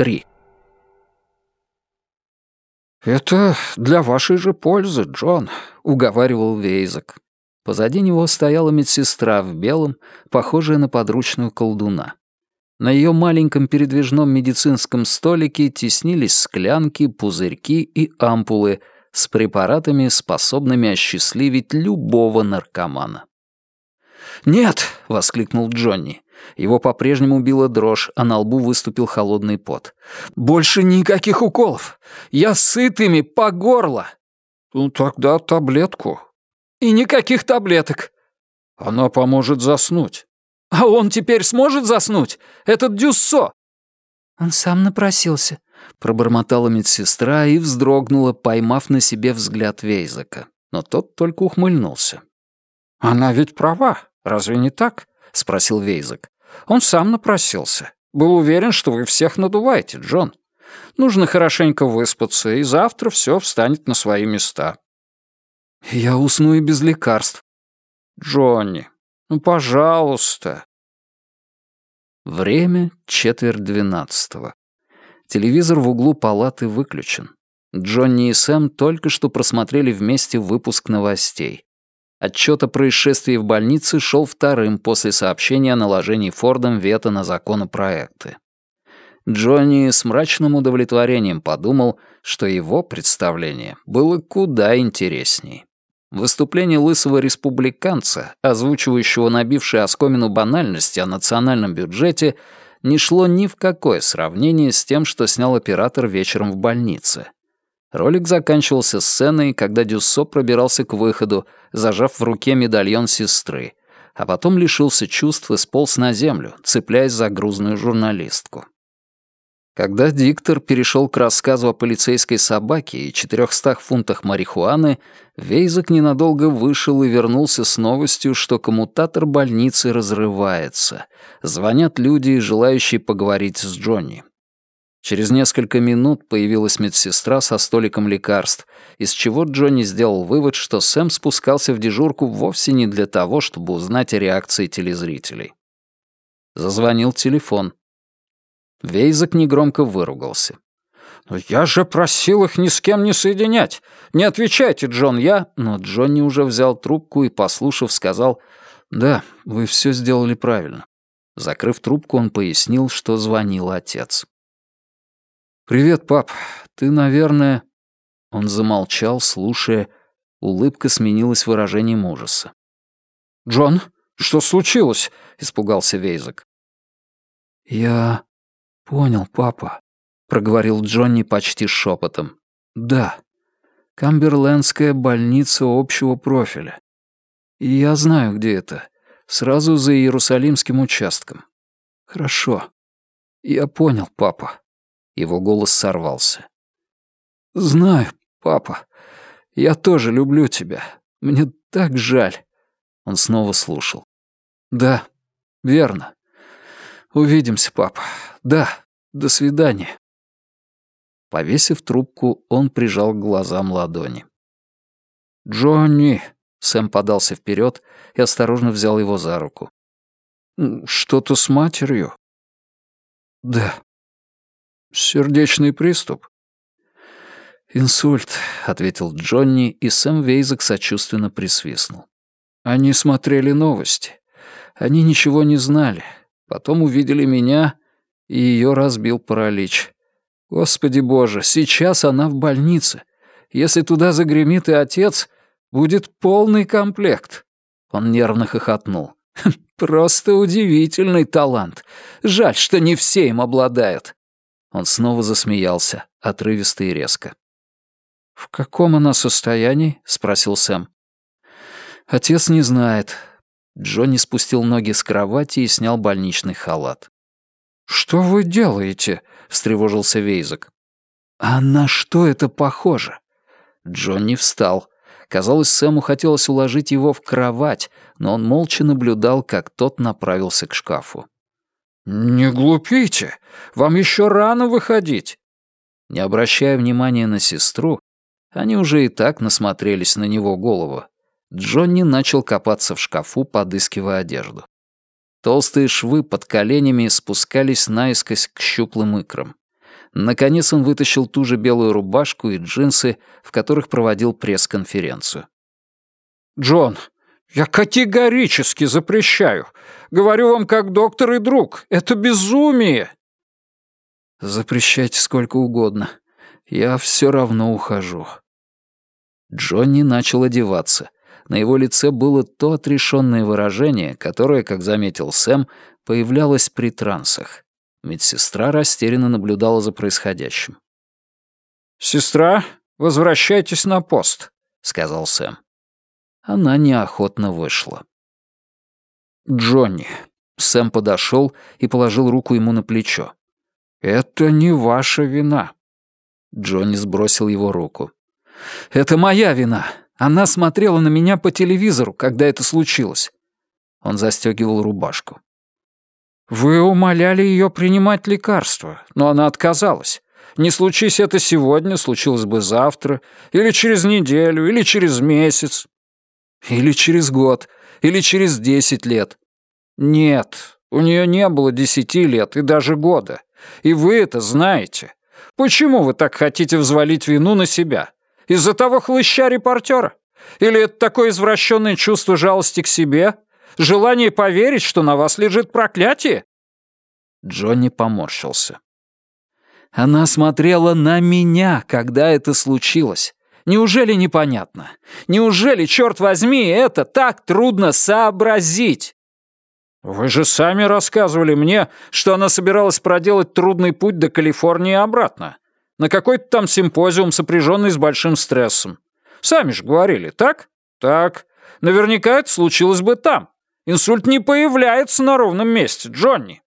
три. «Это для вашей же пользы, Джон», — уговаривал Вейзак. Позади него стояла медсестра в белом, похожая на подручную колдуна. На ее маленьком передвижном медицинском столике теснились склянки, пузырьки и ампулы с препаратами, способными осчастливить любого наркомана. «Нет!» — воскликнул Джонни. Его по-прежнему била дрожь, а на лбу выступил холодный пот. «Больше никаких уколов! Я сыт ими по горло!» «Ну тогда таблетку». «И никаких таблеток!» «Она поможет заснуть». «А он теперь сможет заснуть? Этот Дюссо!» «Он сам напросился», — пробормотала медсестра и вздрогнула, поймав на себе взгляд Вейзака. Но тот только ухмыльнулся. «Она ведь права, разве не так?» — спросил Вейзак. «Он сам напросился. Был уверен, что вы всех надуваете, Джон. Нужно хорошенько выспаться, и завтра все встанет на свои места». «Я усну и без лекарств». «Джонни, ну, пожалуйста. Время четверть двенадцатого. Телевизор в углу палаты выключен. Джонни и Сэм только что просмотрели вместе выпуск новостей. Отчет о происшествии в больнице шел вторым после сообщения о наложении Фордом вето на законопроекты. Джонни с мрачным удовлетворением подумал, что его представление было куда интересней. Выступление лысого республиканца, озвучивающего набившие оскомину банальности о национальном бюджете, не шло ни в какое сравнение с тем, что снял оператор вечером в больнице. Ролик заканчивался сценой, когда Дюссо пробирался к выходу, зажав в руке медальон сестры, а потом лишился чувств и сполз на землю, цепляясь за грузную журналистку. Когда диктор перешел к рассказу о полицейской собаке и 400 фунтах марихуаны, Вейзак ненадолго вышел и вернулся с новостью, что коммутатор больницы разрывается. Звонят люди, желающие поговорить с Джонни. Через несколько минут появилась медсестра со столиком лекарств, из чего Джонни сделал вывод, что Сэм спускался в дежурку вовсе не для того, чтобы узнать о реакции телезрителей. Зазвонил телефон. Вейзак негромко выругался. «Но я же просил их ни с кем не соединять. Не отвечайте, Джон, я...» Но Джонни уже взял трубку и, послушав, сказал, «Да, вы все сделали правильно». Закрыв трубку, он пояснил, что звонил отец. «Привет, пап. Ты, наверное...» Он замолчал, слушая. Улыбка сменилась выражением ужаса. «Джон, что случилось?» — испугался Вейзак. «Я понял, папа», проговорил Джонни почти шепотом. «Да, Камберлендская больница общего профиля. Я знаю, где это. Сразу за Иерусалимским участком. Хорошо. Я понял, папа». Его голос сорвался. «Знаю, папа. Я тоже люблю тебя. Мне так жаль». Он снова слушал. «Да, верно. Увидимся, папа. Да, до свидания». Повесив трубку, он прижал к глазам ладони. «Джонни!» — Сэм подался вперед и осторожно взял его за руку. «Что-то с матерью?» «Да». «Сердечный приступ?» «Инсульт», — ответил Джонни, и Сэм Вейзек сочувственно присвистнул. «Они смотрели новости. Они ничего не знали. Потом увидели меня, и ее разбил паралич. Господи боже, сейчас она в больнице. Если туда загремит и отец, будет полный комплект. Он нервно хохотнул. Просто удивительный талант. Жаль, что не все им обладают. Он снова засмеялся, отрывисто и резко. «В каком она состоянии?» — спросил Сэм. «Отец не знает». Джонни спустил ноги с кровати и снял больничный халат. «Что вы делаете?» — встревожился Вейзак. «А на что это похоже?» Джонни встал. Казалось, Сэму хотелось уложить его в кровать, но он молча наблюдал, как тот направился к шкафу. «Не глупите! Вам еще рано выходить!» Не обращая внимания на сестру, они уже и так насмотрелись на него голову. Джонни начал копаться в шкафу, подыскивая одежду. Толстые швы под коленями спускались наискось к щуплым икрам. Наконец он вытащил ту же белую рубашку и джинсы, в которых проводил пресс-конференцию. «Джон, я категорически запрещаю. Говорю вам как доктор и друг. Это безумие!» «Запрещайте сколько угодно. Я все равно ухожу». Джонни начал одеваться. На его лице было то отрешенное выражение, которое, как заметил Сэм, появлялось при трансах. Медсестра растерянно наблюдала за происходящим. «Сестра, возвращайтесь на пост», — сказал Сэм. Она неохотно вышла. «Джонни», — Сэм подошел и положил руку ему на плечо. «Это не ваша вина». Джонни сбросил его руку. «Это моя вина. Она смотрела на меня по телевизору, когда это случилось». Он застегивал рубашку. «Вы умоляли ее принимать лекарства, но она отказалась. Не случись это сегодня, случилось бы завтра, или через неделю, или через месяц. Или через год, или через десять лет. Нет, у нее не было десяти лет и даже года. И вы это знаете. Почему вы так хотите взвалить вину на себя? Из-за того хлыща-репортера? Или это такое извращенное чувство жалости к себе? Желание поверить, что на вас лежит проклятие?» Джонни поморщился. Она смотрела на меня, когда это случилось. Неужели непонятно? Неужели, черт возьми, это так трудно сообразить? Вы же сами рассказывали мне, что она собиралась проделать трудный путь до Калифорнии и обратно. На какой-то там симпозиум, сопряженный с большим стрессом. Сами же говорили, так? Так. Наверняка это случилось бы там. Инсульт не появляется на ровном месте, Джонни.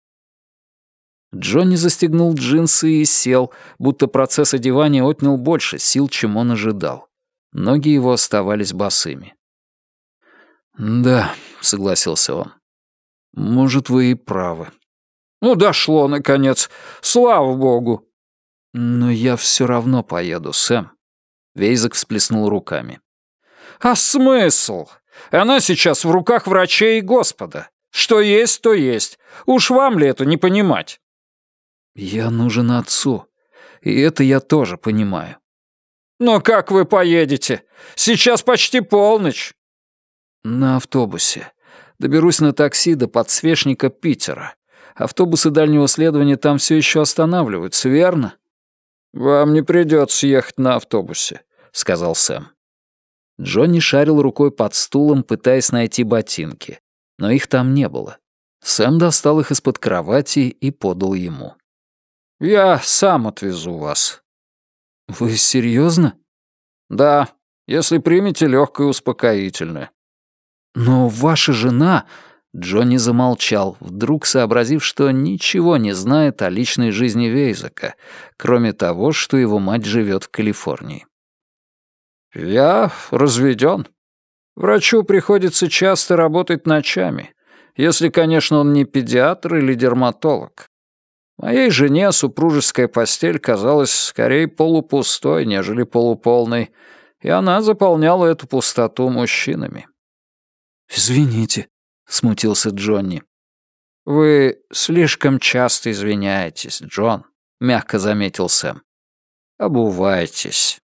Джонни застегнул джинсы и сел, будто процесс одевания отнял больше сил, чем он ожидал. Ноги его оставались босыми. «Да», — согласился он. «Может, вы и правы». «Ну, дошло, наконец. Слава богу». «Но я все равно поеду, Сэм». Вейзак всплеснул руками. «А смысл? Она сейчас в руках врачей и Господа. Что есть, то есть. Уж вам ли это не понимать?» «Я нужен отцу, и это я тоже понимаю». «Но как вы поедете? Сейчас почти полночь». «На автобусе. Доберусь на такси до подсвечника Питера. Автобусы дальнего следования там все еще останавливаются, верно?» «Вам не придется ехать на автобусе», — сказал Сэм. Джонни шарил рукой под стулом, пытаясь найти ботинки, но их там не было. Сэм достал их из-под кровати и подал ему. «Я сам отвезу вас». «Вы серьезно? «Да, если примете легкое успокоительное». «Но ваша жена...» Джонни замолчал, вдруг сообразив, что ничего не знает о личной жизни Вейзака, кроме того, что его мать живет в Калифорнии. «Я разведен. Врачу приходится часто работать ночами, если, конечно, он не педиатр или дерматолог. Моей жене супружеская постель казалась скорее полупустой, нежели полуполной, и она заполняла эту пустоту мужчинами. «Извините», — смутился Джонни. «Вы слишком часто извиняетесь, Джон», — мягко заметил Сэм. «Обувайтесь».